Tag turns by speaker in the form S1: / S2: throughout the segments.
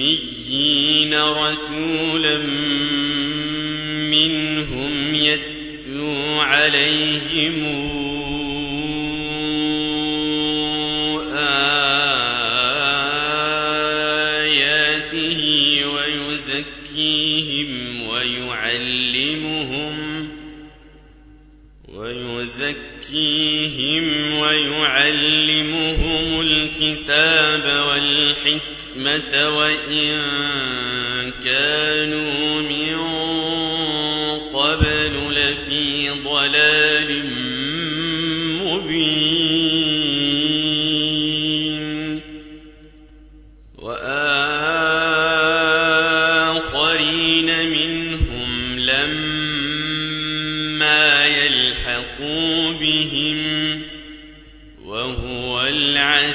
S1: الأميين رسولا منهم يتلو عليهم آياته ويزكيهم ويعلمهم ويزكيهم ويعلمهم الكتاب والحكمة وإن كانوا من قبل لفي ضلال مبين. وآخرين منهم لما يلحقوا بهم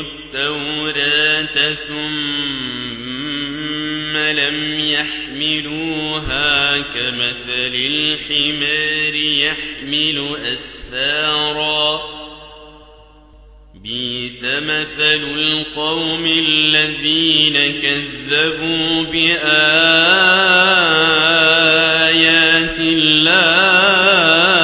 S1: التوراة ثم لم يحملوها كمثل الحمار يحمل أسفارا. بئس مثل القوم الذين كذبوا بآيات الله.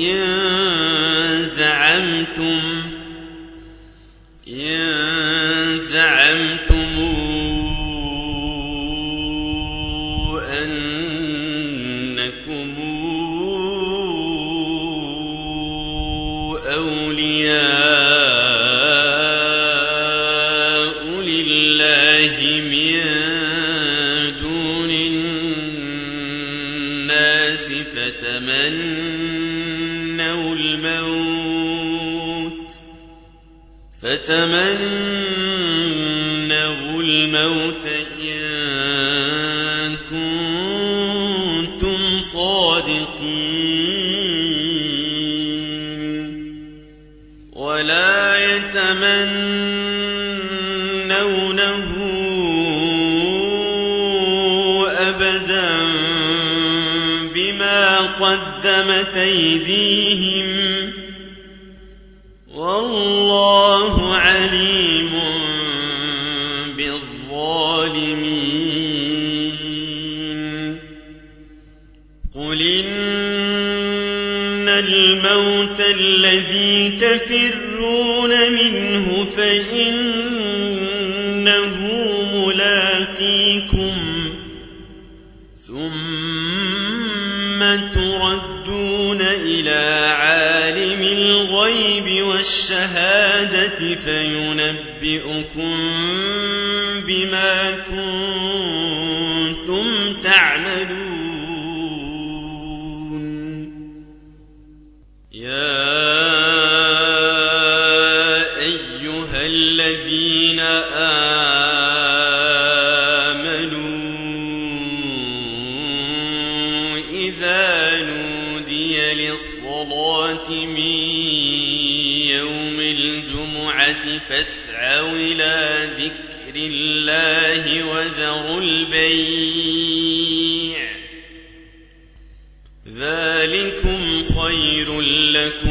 S1: إن زعمتم إن زعمتم أنكم أولياء لله من دون الناس فتمنوا فتمنوا الموت إن كنتم صادقين. ولا يتمنونه أبدا بما قدمت أيديهم والله عليم بالظالمين. قل إن الموت الذي تفرون منه فإنه ملاقيكم ثم والشهادة فينبئكم بما كنتم تعملون. يا أيها الذين آمنوا إذا نودي للصلاة من يوم الجمعة فاسعوا إلى ذكر الله وذروا البيع. ذلكم خير لكم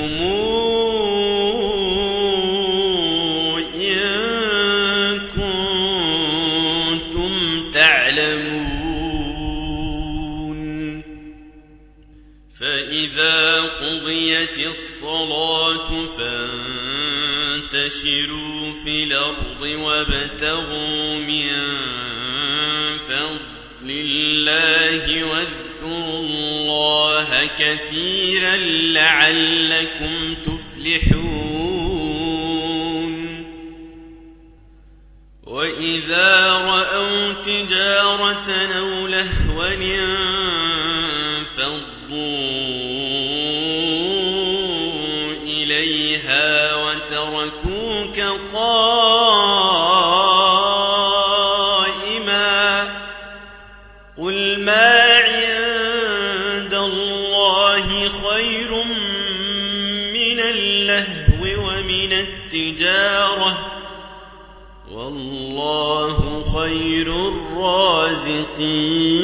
S1: قضيت الصلاة فانتشروا في الأرض وابتغوا من فضل الله واذكروا الله كثيرا لعلكم تفلحون. وإذا رأوا تجارة أو لهوا والله خير الرازقين.